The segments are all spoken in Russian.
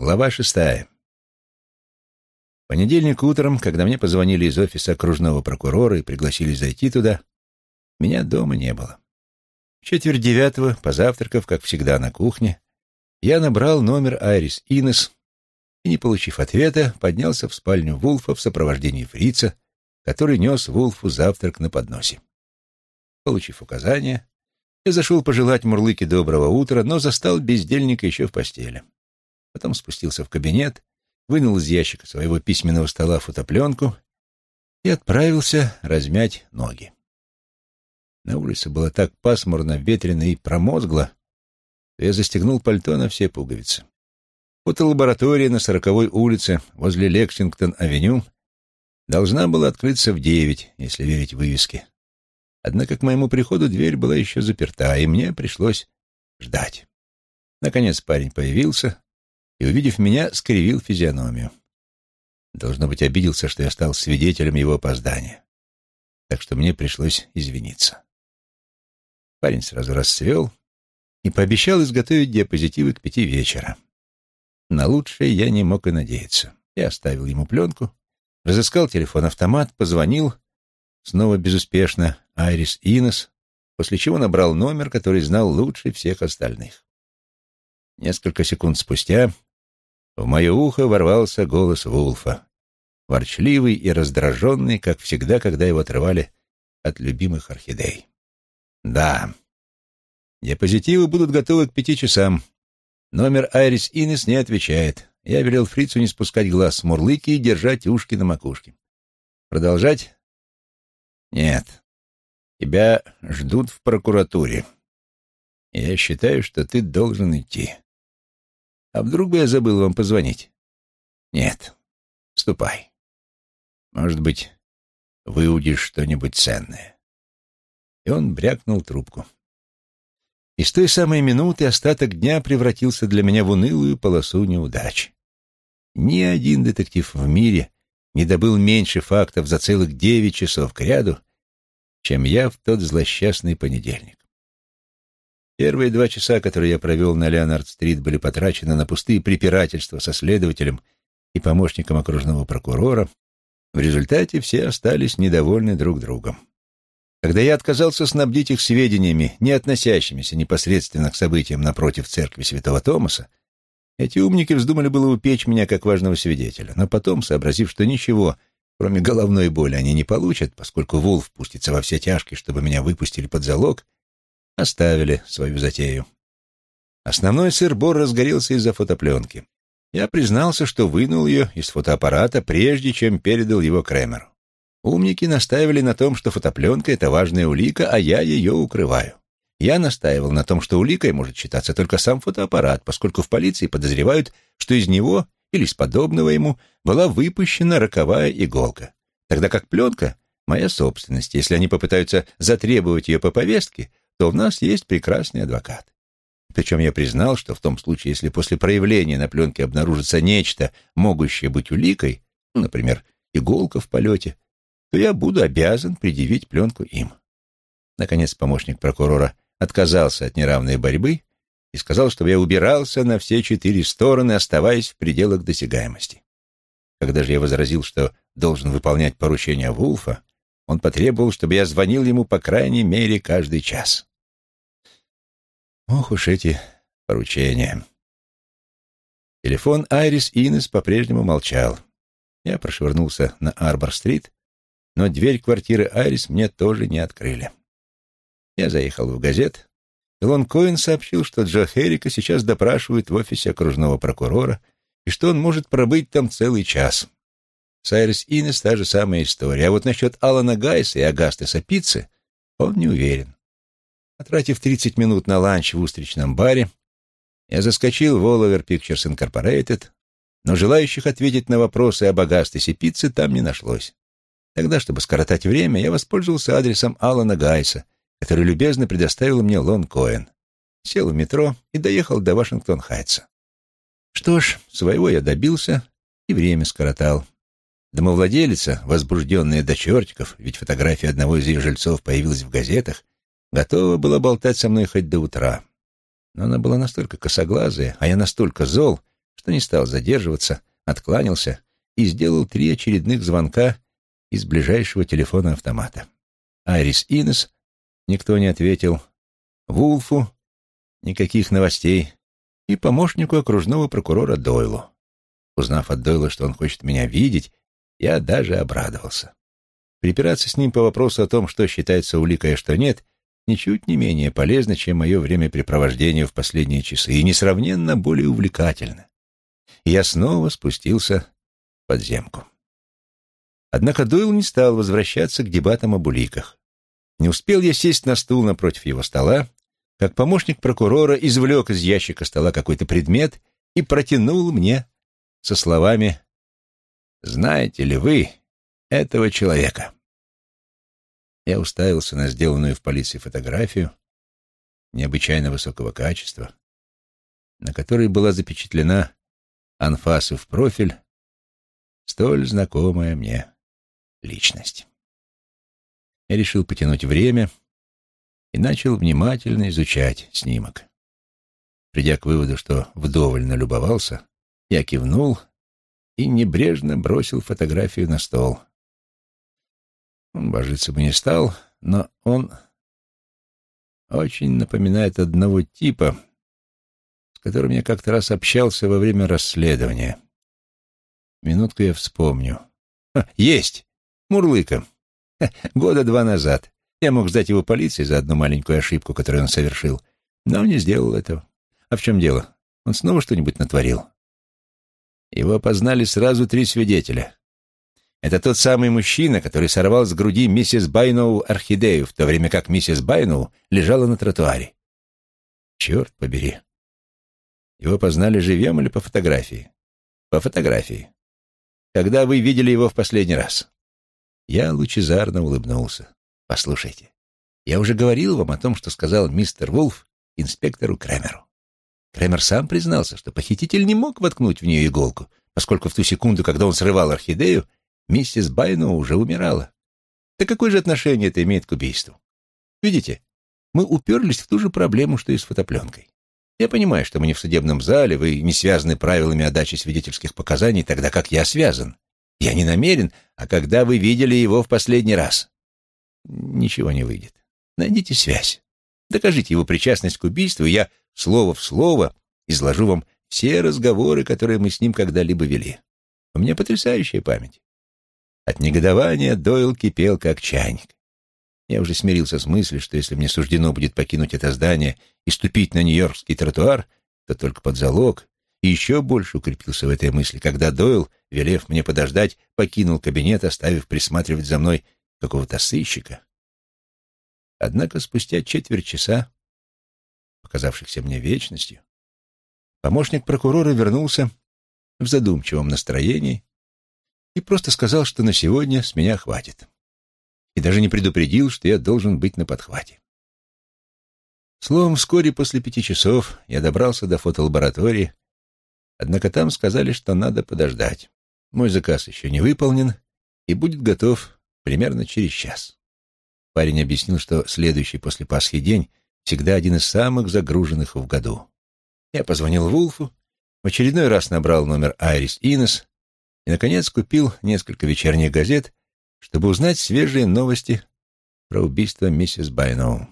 Глава шестая. Понедельник утром, когда мне позвонили из офиса окружного прокурора и пригласили зайти туда, меня дома не было. В четверть девятого, позавтракав, как всегда, на кухне, я набрал номер Айрис Инес и, не получив ответа, поднялся в спальню Вулфа в сопровождении фрица, который нес Вулфу завтрак на подносе. Получив указание, я зашел пожелать Мурлыке доброго утра, но застал бездельника еще в постели потом спустился в кабинет, вынул из ящика своего письменного стола фотопленку и отправился размять ноги. На улице было так пасмурно, ветрено и промозгло, что я застегнул пальто на все пуговицы. Фотолаборатория на сороковой улице возле Лексингтон-авеню должна была открыться в девять, если верить вывеске. Однако к моему приходу дверь была еще заперта, и мне пришлось ждать. Наконец парень появился, и, увидев меня, скривил физиономию. Должно быть, обиделся, что я стал свидетелем его опоздания. Так что мне пришлось извиниться. Парень сразу расцвел и пообещал изготовить диапозитивы к пяти вечера. На лучшее я не мог и надеяться. Я оставил ему пленку, разыскал телефон-автомат, позвонил, снова безуспешно, Айрис Инес, после чего набрал номер, который знал лучше всех остальных. Несколько секунд спустя в мое ухо ворвался голос Вулфа, ворчливый и раздраженный, как всегда, когда его отрывали от любимых орхидей. «Да, диапозитивы будут готовы к пяти часам. Номер Айрис Инес не отвечает. Я велел фрицу не спускать глаз с мурлыки и держать ушки на макушке. Продолжать? Нет. Тебя ждут в прокуратуре. Я считаю, что ты должен идти. А вдруг бы я забыл вам позвонить? Нет. Ступай. Может быть, выудишь что-нибудь ценное. И он брякнул трубку. И с той самой минуты остаток дня превратился для меня в унылую полосу неудач. Ни один детектив в мире не добыл меньше фактов за целых девять часов к ряду, чем я в тот злосчастный понедельник. Первые два часа, которые я провел на Леонард-стрит, были потрачены на пустые препирательства со следователем и помощником окружного прокурора. В результате все остались недовольны друг другом. Когда я отказался снабдить их сведениями, не относящимися непосредственно к событиям напротив церкви святого Томаса, эти умники вздумали было упечь меня как важного свидетеля, но потом, сообразив, что ничего, кроме головной боли, они не получат, поскольку Вулф пустится во все тяжкие, чтобы меня выпустили под залог, оставили свою затею. Основной сыр-бор разгорелся из-за фотопленки. Я признался, что вынул ее из фотоаппарата, прежде чем передал его Кремеру. Умники настаивали на том, что фотопленка — это важная улика, а я ее укрываю. Я настаивал на том, что уликой может считаться только сам фотоаппарат, поскольку в полиции подозревают, что из него или из подобного ему была выпущена роковая иголка, тогда как пленка — моя собственность. Если они попытаются затребовать ее по повестке, то у нас есть прекрасный адвокат. Причем я признал, что в том случае, если после проявления на пленке обнаружится нечто, могущее быть уликой, ну, например, иголка в полете, то я буду обязан предъявить пленку им. Наконец помощник прокурора отказался от неравной борьбы и сказал, чтобы я убирался на все четыре стороны, оставаясь в пределах досягаемости. Когда же я возразил, что должен выполнять поручения Вулфа, он потребовал, чтобы я звонил ему по крайней мере каждый час. Ох уж эти поручения. Телефон Айрис Инес по-прежнему молчал. Я прошвырнулся на Арбор-стрит, но дверь квартиры Айрис мне тоже не открыли. Я заехал в газет. Илон Коэн сообщил, что Джо Херрика сейчас допрашивают в офисе окружного прокурора и что он может пробыть там целый час. С Айрис Инес та же самая история. А вот насчет Алана Гайса и Агасты Сапицы он не уверен. Потратив 30 минут на ланч в устричном баре, я заскочил в Oliver Pictures Incorporated, но желающих ответить на вопросы об Агастесе пиццы там не нашлось. Тогда, чтобы скоротать время, я воспользовался адресом Алана Гайса, который любезно предоставил мне Лон Коэн. Сел в метро и доехал до Вашингтон-Хайтса. Что ж, своего я добился и время скоротал. Домовладелица, возбужденная до чертиков, ведь фотография одного из ее жильцов появилась в газетах, Готова была болтать со мной хоть до утра. Но она была настолько косоглазая, а я настолько зол, что не стал задерживаться, откланялся и сделал три очередных звонка из ближайшего телефона автомата. Айрис Инес никто не ответил, Вулфу никаких новостей и помощнику окружного прокурора Дойлу. Узнав от Дойла, что он хочет меня видеть, я даже обрадовался. Припираться с ним по вопросу о том, что считается уликой, а что нет, ничуть не менее полезно, чем мое времяпрепровождение в последние часы, и несравненно более увлекательно. И я снова спустился в подземку. Однако Дойл не стал возвращаться к дебатам об уликах. Не успел я сесть на стул напротив его стола, как помощник прокурора извлек из ящика стола какой-то предмет и протянул мне со словами «Знаете ли вы этого человека?» Я уставился на сделанную в полиции фотографию необычайно высокого качества, на которой была запечатлена анфасу в профиль, столь знакомая мне личность. Я решил потянуть время и начал внимательно изучать снимок. Придя к выводу, что вдоволь налюбовался, я кивнул и небрежно бросил фотографию на стол. Он божиться бы не стал, но он очень напоминает одного типа, с которым я как-то раз общался во время расследования. Минутку я вспомню. Есть! Мурлыка. Года два назад. Я мог сдать его полиции за одну маленькую ошибку, которую он совершил, но не сделал этого. А в чем дело? Он снова что-нибудь натворил? Его опознали сразу три свидетеля. Это тот самый мужчина, который сорвал с груди миссис Байноу орхидею, в то время как миссис Байноу лежала на тротуаре. Черт побери. Его познали живем или по фотографии? По фотографии. Когда вы видели его в последний раз? Я лучезарно улыбнулся. Послушайте, я уже говорил вам о том, что сказал мистер Вулф инспектору Крэмеру. Крэмер сам признался, что похититель не мог воткнуть в нее иголку, поскольку в ту секунду, когда он срывал орхидею, миссис Байно уже умирала. Да какое же отношение это имеет к убийству? Видите, мы уперлись в ту же проблему, что и с фотопленкой. Я понимаю, что мы не в судебном зале, вы не связаны правилами о свидетельских показаний, тогда как я связан. Я не намерен, а когда вы видели его в последний раз? ничего не выйдет. Найдите связь. Докажите его причастность к убийству, я слово в слово изложу вам все разговоры, которые мы с ним когда-либо вели. У меня потрясающая память. От негодования Дойл кипел, как чайник. Я уже смирился с мыслью, что если мне суждено будет покинуть это здание и ступить на Нью-Йоркский тротуар, то только под залог, и еще больше укрепился в этой мысли, когда Дойл, велев мне подождать, покинул кабинет, оставив присматривать за мной какого-то сыщика. Однако спустя четверть часа, показавшихся мне вечностью, помощник прокурора вернулся в задумчивом настроении и просто сказал, что на сегодня с меня хватит. И даже не предупредил, что я должен быть на подхвате. Словом, вскоре после пяти часов я добрался до фотолаборатории, однако там сказали, что надо подождать. Мой заказ еще не выполнен и будет готов примерно через час. Парень объяснил, что следующий после Пасхи день всегда один из самых загруженных в году. Я позвонил Вулфу, в очередной раз набрал номер Айрис Инес и, наконец, купил несколько вечерних газет, чтобы узнать свежие новости про убийство миссис Байноу.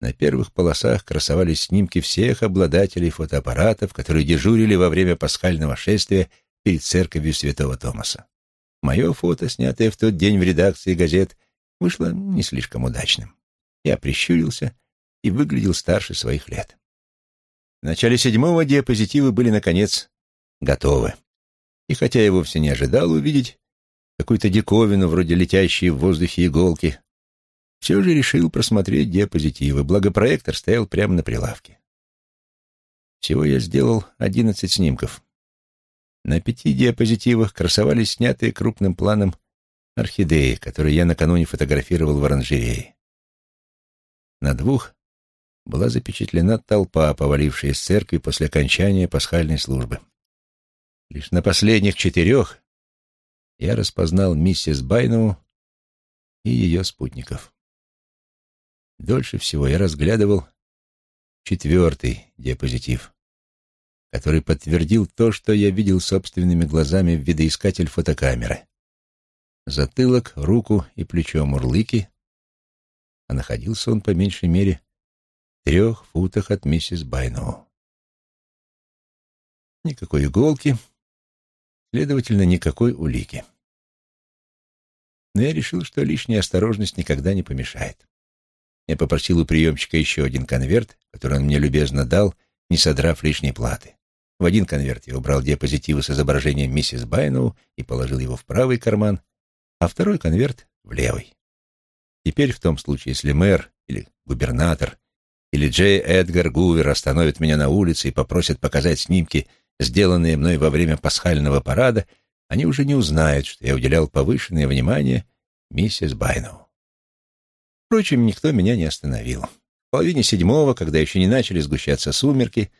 На первых полосах красовались снимки всех обладателей фотоаппаратов, которые дежурили во время пасхального шествия перед церковью святого Томаса. Мое фото, снятое в тот день в редакции газет, вышло не слишком удачным. Я прищурился и выглядел старше своих лет. В начале седьмого диапозитивы были, наконец, готовы. И хотя я вовсе не ожидал увидеть какую-то диковину вроде летящей в воздухе иголки, все же решил просмотреть диапозитивы, благо проектор стоял прямо на прилавке. Всего я сделал одиннадцать снимков. На пяти диапозитивах красовались снятые крупным планом орхидеи, которые я накануне фотографировал в оранжерее. На двух была запечатлена толпа, повалившая из церкви после окончания пасхальной службы. Лишь на последних четырех я распознал миссис Байнову и ее спутников. Дольше всего я разглядывал четвертый диапозитив, который подтвердил то, что я видел собственными глазами в видоискатель фотокамеры. Затылок, руку и плечо Мурлыки, а находился он по меньшей мере в трех футах от миссис Байноу. Никакой иголки, следовательно, никакой улики. Но я решил, что лишняя осторожность никогда не помешает. Я попросил у приемщика еще один конверт, который он мне любезно дал, не содрав лишней платы. В один конверт я убрал диапозитивы с изображением миссис Байноу и положил его в правый карман, а второй конверт — в левый. Теперь в том случае, если мэр или губернатор или Джей Эдгар Гувер остановят меня на улице и попросят показать снимки, сделанные мной во время пасхального парада, они уже не узнают, что я уделял повышенное внимание миссис Байноу. Впрочем, никто меня не остановил. В половине седьмого, когда еще не начали сгущаться сумерки,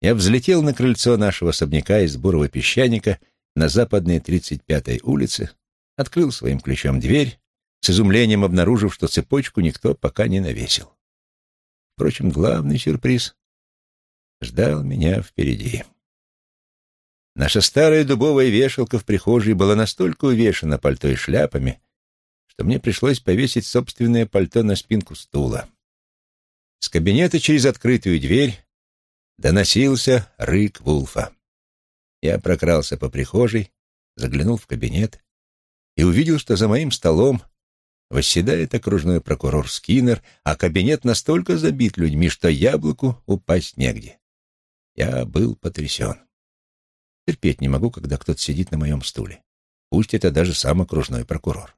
я взлетел на крыльцо нашего особняка из бурого песчаника на западной 35-й улице, открыл своим ключом дверь, с изумлением обнаружив, что цепочку никто пока не навесил. Впрочем, главный сюрприз ждал меня впереди. Наша старая дубовая вешалка в прихожей была настолько увешана пальто и шляпами, что мне пришлось повесить собственное пальто на спинку стула. С кабинета через открытую дверь доносился рык Вулфа. Я прокрался по прихожей, заглянул в кабинет и увидел, что за моим столом восседает окружной прокурор Скиннер, а кабинет настолько забит людьми, что яблоку упасть негде. Я был потрясен. Терпеть не могу, когда кто-то сидит на моем стуле. Пусть это даже сам окружной прокурор.